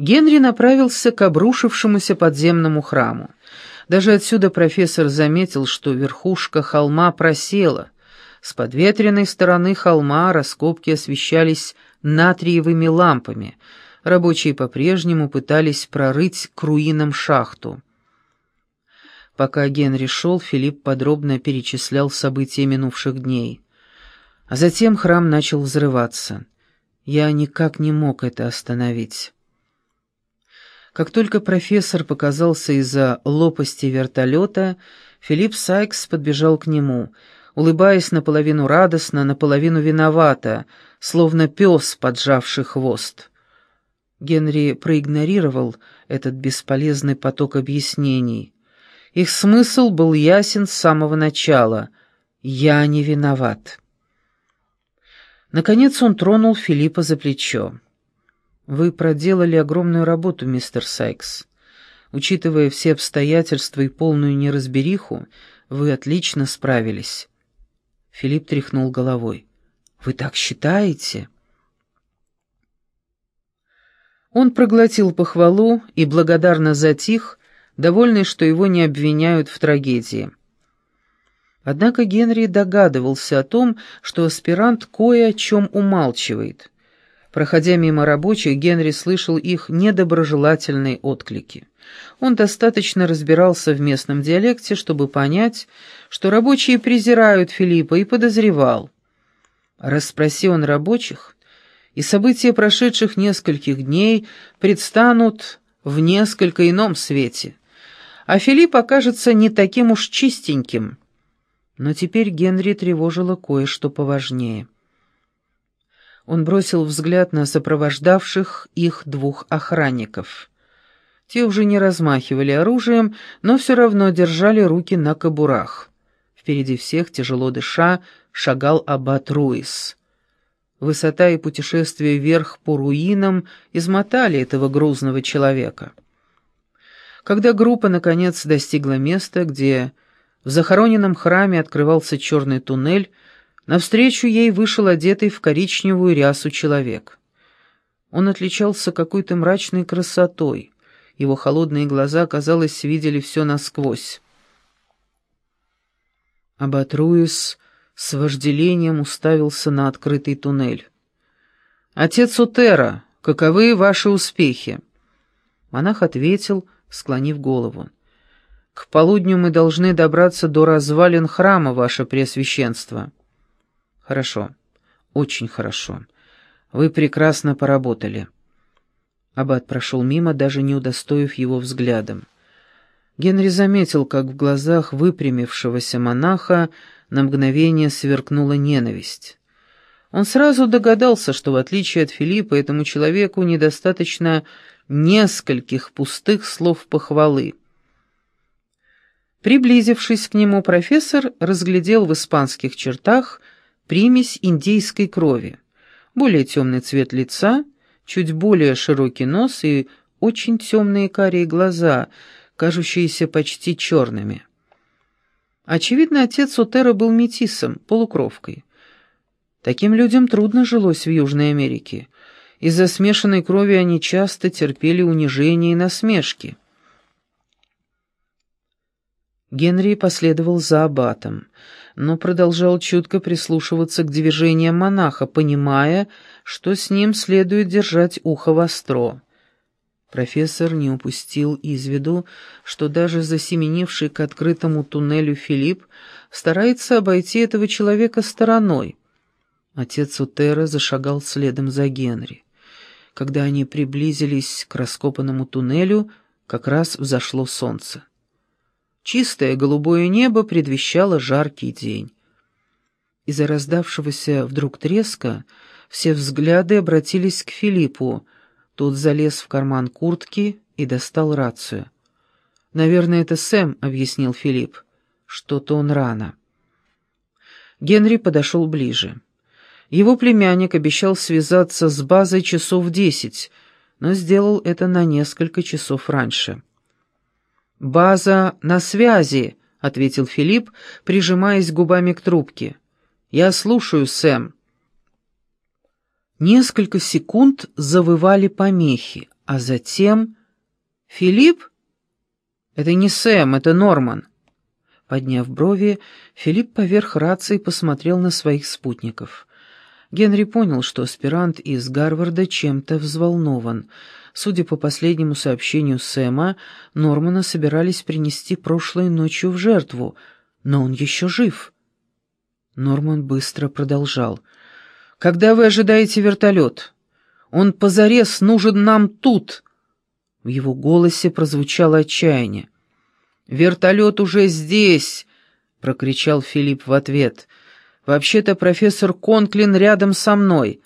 Генри направился к обрушившемуся подземному храму. Даже отсюда профессор заметил, что верхушка холма просела. С подветренной стороны холма раскопки освещались натриевыми лампами. Рабочие по-прежнему пытались прорыть к руинам шахту. Пока Генри шел, Филипп подробно перечислял события минувших дней. А затем храм начал взрываться. Я никак не мог это остановить. Как только профессор показался из-за лопасти вертолета, Филипп Сайкс подбежал к нему, улыбаясь наполовину радостно, наполовину виновато, словно пес, поджавший хвост. Генри проигнорировал этот бесполезный поток объяснений. Их смысл был ясен с самого начала. «Я не виноват». Наконец он тронул Филиппа за плечо. Вы проделали огромную работу, мистер Сайкс. Учитывая все обстоятельства и полную неразбериху, вы отлично справились. Филипп тряхнул головой. Вы так считаете? Он проглотил похвалу и благодарно затих, довольный, что его не обвиняют в трагедии. Однако Генри догадывался о том, что аспирант кое о чем умалчивает. Проходя мимо рабочих, Генри слышал их недоброжелательные отклики. Он достаточно разбирался в местном диалекте, чтобы понять, что рабочие презирают Филиппа, и подозревал. Расспроси он рабочих, и события прошедших нескольких дней предстанут в несколько ином свете, а Филипп окажется не таким уж чистеньким. Но теперь Генри тревожило кое-что поважнее — он бросил взгляд на сопровождавших их двух охранников. Те уже не размахивали оружием, но все равно держали руки на кобурах. Впереди всех, тяжело дыша, шагал аббат Руис. Высота и путешествие вверх по руинам измотали этого грузного человека. Когда группа, наконец, достигла места, где в захороненном храме открывался черный туннель, Навстречу ей вышел одетый в коричневую рясу человек. Он отличался какой-то мрачной красотой. Его холодные глаза, казалось, видели все насквозь. Абатруис с вожделением уставился на открытый туннель. «Отец Утера, каковы ваши успехи?» Монах ответил, склонив голову. «К полудню мы должны добраться до развалин храма, ваше Преосвященство». «Хорошо, очень хорошо. Вы прекрасно поработали». Аббат прошел мимо, даже не удостоив его взглядом. Генри заметил, как в глазах выпрямившегося монаха на мгновение сверкнула ненависть. Он сразу догадался, что, в отличие от Филиппа, этому человеку недостаточно нескольких пустых слов похвалы. Приблизившись к нему, профессор разглядел в испанских чертах примесь индейской крови, более темный цвет лица, чуть более широкий нос и очень темные карие глаза, кажущиеся почти черными. Очевидно, отец Утера был метисом, полукровкой. Таким людям трудно жилось в Южной Америке. Из-за смешанной крови они часто терпели унижение и насмешки. Генри последовал за аббатом но продолжал чутко прислушиваться к движениям монаха, понимая, что с ним следует держать ухо востро. Профессор не упустил из виду, что даже засеменивший к открытому туннелю Филипп старается обойти этого человека стороной. Отец Утера зашагал следом за Генри. Когда они приблизились к раскопанному туннелю, как раз взошло солнце. Чистое голубое небо предвещало жаркий день. Из-за раздавшегося вдруг треска все взгляды обратились к Филиппу. Тот залез в карман куртки и достал рацию. «Наверное, это Сэм», — объяснил Филипп. «Что-то он рано». Генри подошел ближе. Его племянник обещал связаться с базой часов десять, но сделал это на несколько часов раньше. «База на связи», — ответил Филипп, прижимаясь губами к трубке. «Я слушаю, Сэм». Несколько секунд завывали помехи, А затем... «Филипп?» «Это не Сэм, это Норман». Подняв брови, Филипп поверх рации посмотрел на своих спутников. Генри понял, что аспирант из Гарварда чем-то взволнован. Судя по последнему сообщению Сэма, Нормана собирались принести прошлой ночью в жертву, но он еще жив. Норман быстро продолжал. «Когда вы ожидаете вертолет? Он позарез нужен нам тут!» В его голосе прозвучало отчаяние. «Вертолет уже здесь!» — прокричал Филипп в ответ. «Вообще-то профессор Конклин рядом со мной».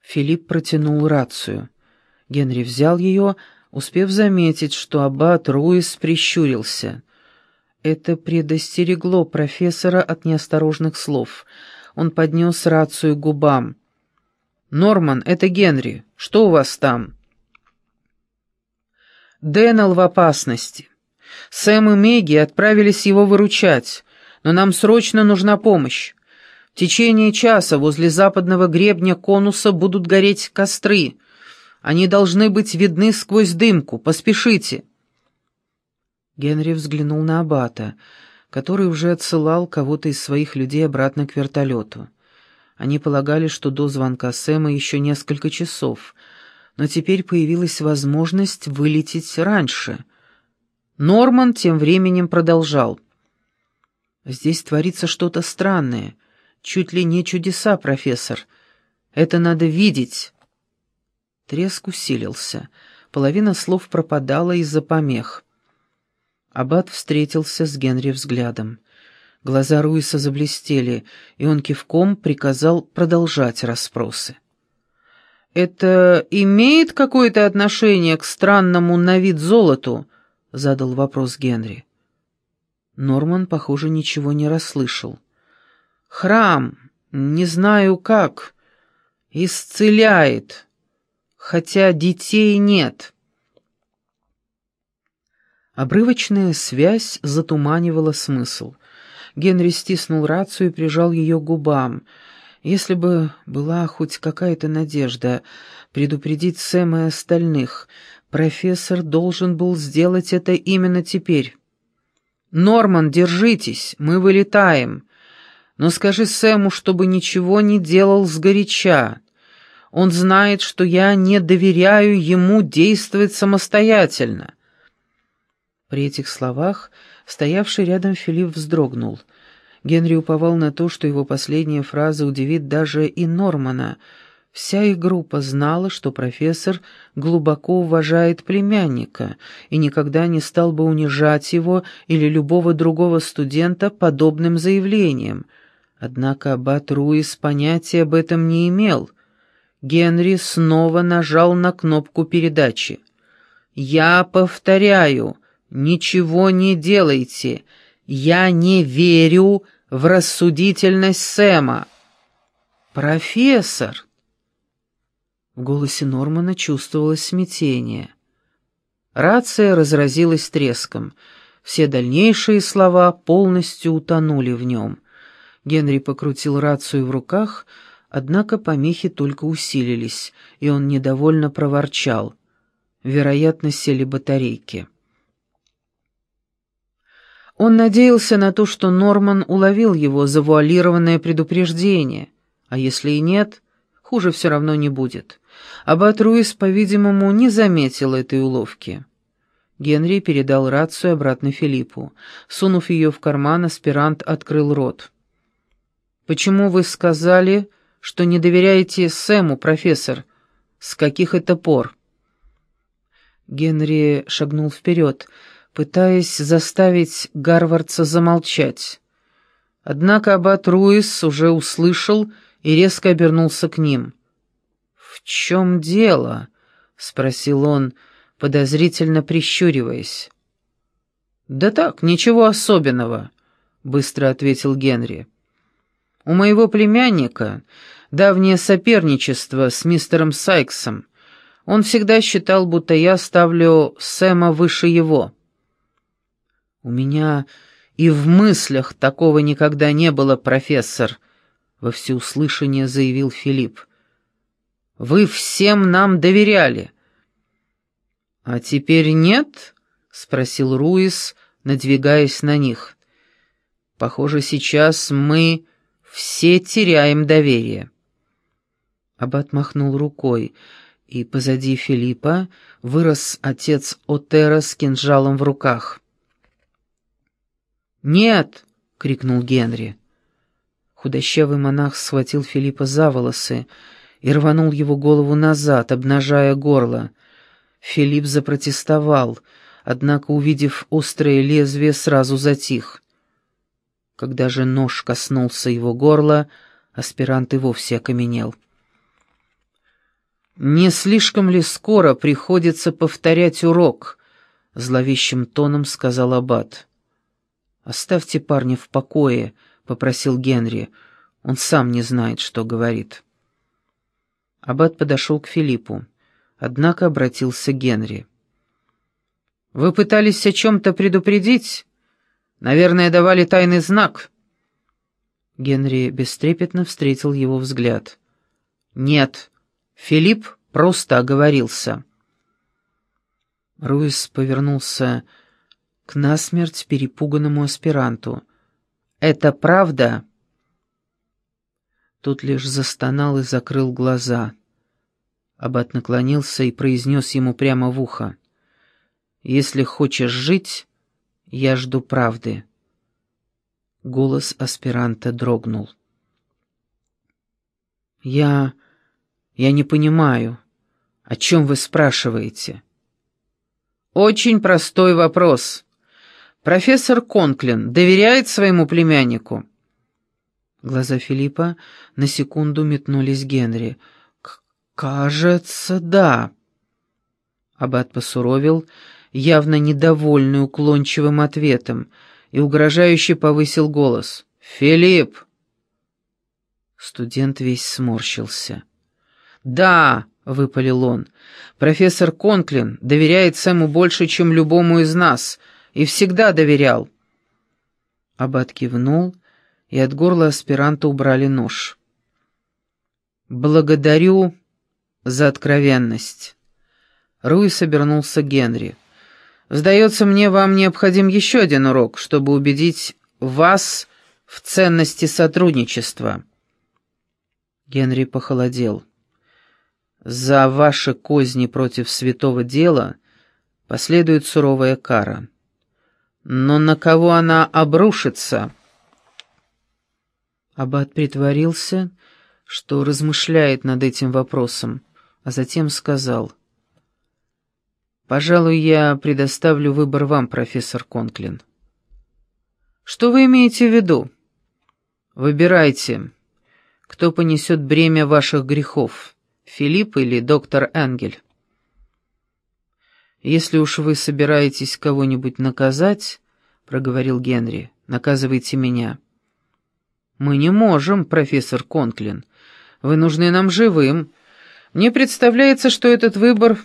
Филипп протянул рацию. Генри взял ее, успев заметить, что аббат Руис прищурился. Это предостерегло профессора от неосторожных слов. Он поднес рацию к губам. «Норман, это Генри. Что у вас там?» Дэннел в опасности. Сэм и Мэгги отправились его выручать, но нам срочно нужна помощь. В течение часа возле западного гребня конуса будут гореть костры. Они должны быть видны сквозь дымку. Поспешите. Генри взглянул на Абата, который уже отсылал кого-то из своих людей обратно к вертолету. Они полагали, что до звонка Сэма еще несколько часов — но теперь появилась возможность вылететь раньше. Норман тем временем продолжал. «Здесь творится что-то странное, чуть ли не чудеса, профессор. Это надо видеть». Треск усилился, половина слов пропадала из-за помех. Аббат встретился с Генри взглядом. Глаза Руиса заблестели, и он кивком приказал продолжать расспросы. «Это имеет какое-то отношение к странному на вид золоту?» — задал вопрос Генри. Норман, похоже, ничего не расслышал. «Храм, не знаю как, исцеляет, хотя детей нет». Обрывочная связь затуманивала смысл. Генри стиснул рацию и прижал ее к губам — если бы была хоть какая-то надежда предупредить Сэма и остальных, профессор должен был сделать это именно теперь. «Норман, держитесь, мы вылетаем. Но скажи Сэму, чтобы ничего не делал сгоряча. Он знает, что я не доверяю ему действовать самостоятельно». При этих словах стоявший рядом Филипп вздрогнул — Генри уповал на то, что его последняя фраза удивит даже и Нормана. Вся их группа знала, что профессор глубоко уважает племянника и никогда не стал бы унижать его или любого другого студента подобным заявлением. Однако аббат Руис понятия об этом не имел. Генри снова нажал на кнопку передачи. «Я повторяю, ничего не делайте!» Я не верю в рассудительность Сэма. Профессор. В голосе Нормана чувствовалось смятение. Рация разразилась треском. Все дальнейшие слова полностью утонули в нем. Генри покрутил рацию в руках, однако помехи только усилились, и он недовольно проворчал. Вероятно, сели батарейки. Он надеялся на то, что Норман уловил его завуалированное предупреждение, а если и нет, хуже все равно не будет. Аббат Руис, по-видимому, не заметил этой уловки. Генри передал рацию обратно Филиппу. Сунув ее в карман, аспирант открыл рот. «Почему вы сказали, что не доверяете Сэму, профессор? С каких это пор?» Генри шагнул вперед, — пытаясь заставить Гарвардца замолчать. Однако аббат Руис уже услышал и резко обернулся к ним. «В чем дело?» — спросил он, подозрительно прищуриваясь. «Да так, ничего особенного», — быстро ответил Генри. «У моего племянника давнее соперничество с мистером Сайксом. Он всегда считал, будто я ставлю Сэма выше его». «У меня и в мыслях такого никогда не было, профессор», — во всеуслышание заявил Филипп. «Вы всем нам доверяли. «А теперь нет?» — спросил Руис, надвигаясь на них. «Похоже, сейчас мы все теряем доверие». Аббат махнул рукой, и позади Филиппа вырос отец Отера с кинжалом в руках. «Нет!» — крикнул Генри. Худощавый монах схватил Филиппа за волосы и рванул его голову назад, обнажая горло. Филипп запротестовал, однако, увидев острое лезвие, сразу затих. Когда же нож коснулся его горла, аспирант и вовсе окаменел. «Не слишком ли скоро приходится повторять урок?» — зловещим тоном сказал Аббат. «Оставьте парня в покое», — попросил Генри. «Он сам не знает, что говорит». Аббат подошел к Филиппу, однако обратился к Генри. «Вы пытались о чем-то предупредить? Наверное, давали тайный знак». Генри бестрепетно встретил его взгляд. «Нет», Филипп просто оговорился. Руис повернулся к насмерть перепуганному аспиранту. «Это правда?» Тот лишь застонал и закрыл глаза. Аббат наклонился и произнес ему прямо в ухо. «Если хочешь жить, я жду правды». Голос аспиранта дрогнул. «Я «Я не понимаю, о чем вы спрашиваете?» «Очень простой вопрос. Профессор Конклин доверяет своему племяннику?» Глаза Филиппа на секунду метнулись Генри. «Кажется, да». Аббат посуровил, явно недовольный уклончивым ответом, и угрожающе повысил голос. «Филипп!» Студент весь сморщился. «Да», — выпалил он, — «профессор Конклин доверяет Сэму больше, чем любому из нас, и всегда доверял». Аббат кивнул, и от горла аспиранта убрали нож. «Благодарю за откровенность». Руис обернулся Генри. «Сдается мне, вам необходим еще один урок, чтобы убедить вас в ценности сотрудничества». Генри похолодел. За ваши козни против святого дела последует суровая кара. Но на кого она обрушится? Аббат притворился, что размышляет над этим вопросом, а затем сказал. «Пожалуй, я предоставлю выбор вам, профессор Конклин». «Что вы имеете в виду?» «Выбирайте, кто понесет бремя ваших грехов». Филипп или доктор Энгель. «Если уж вы собираетесь кого-нибудь наказать, — проговорил Генри, — наказывайте меня». «Мы не можем, профессор Конклин. Вы нужны нам живым. Мне представляется, что этот выбор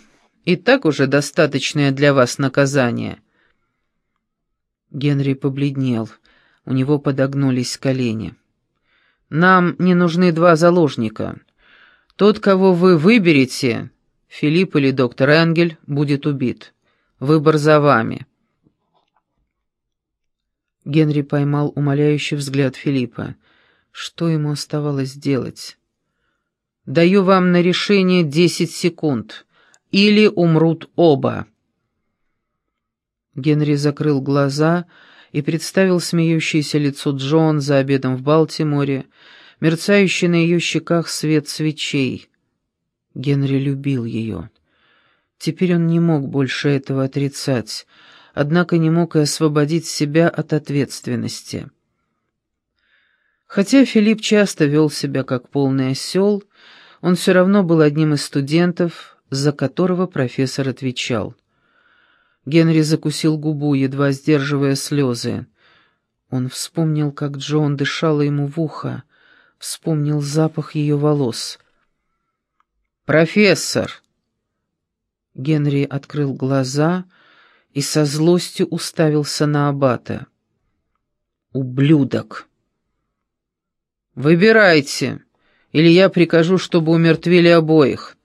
и так уже достаточное для вас наказание». Генри побледнел. У него подогнулись колени. «Нам не нужны два заложника. Тот, кого вы выберете, Филипп или доктор Энгель, будет убит. Выбор за вами». Генри поймал умоляющий взгляд Филиппа. Что ему оставалось делать? «Даю вам на решение десять секунд. Или умрут оба». Генри закрыл глаза и представил смеющееся лицо Джон за обедом в Балтиморе, мерцающий на ее щеках свет свечей. Генри любил ее. Теперь он не мог больше этого отрицать, однако не мог и освободить себя от ответственности. Хотя Филипп часто вел себя как полный осел, он все равно был одним из студентов, за которого профессор отвечал. Генри закусил губу, едва сдерживая слезы. Он вспомнил, как Джон дышала ему в ухо, вспомнил запах ее волос. «Профессор!» Генри открыл глаза и со злостью уставился на аббата. «Ублюдок!» «Выбирайте, или я прикажу, чтобы умертвили обоих.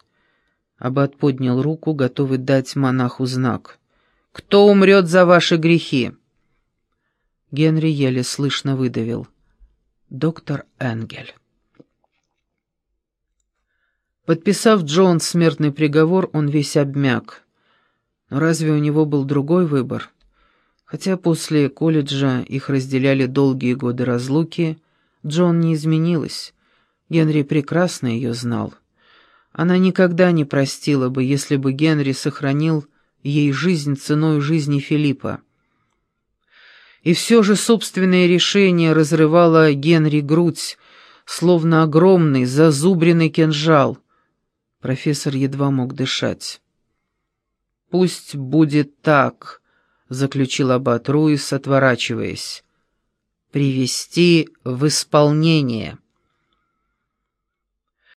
Аббат поднял руку, готовый дать монаху знак. «Кто умрет за ваши грехи?» Генри еле слышно выдавил. «Доктор Энгель». Подписав Джон смертный приговор, он весь обмяк. Но разве у него был другой выбор? Хотя после колледжа их разделяли долгие годы разлуки, Джон не изменилась. Генри прекрасно ее знал. Она никогда не простила бы, если бы Генри сохранил ей жизнь ценой жизни Филиппа. И все же собственное решение разрывало Генри грудь, словно огромный зазубренный кинжал. Профессор едва мог дышать. «Пусть будет так», — заключил Аббат Руис, отворачиваясь. «Привести в исполнение».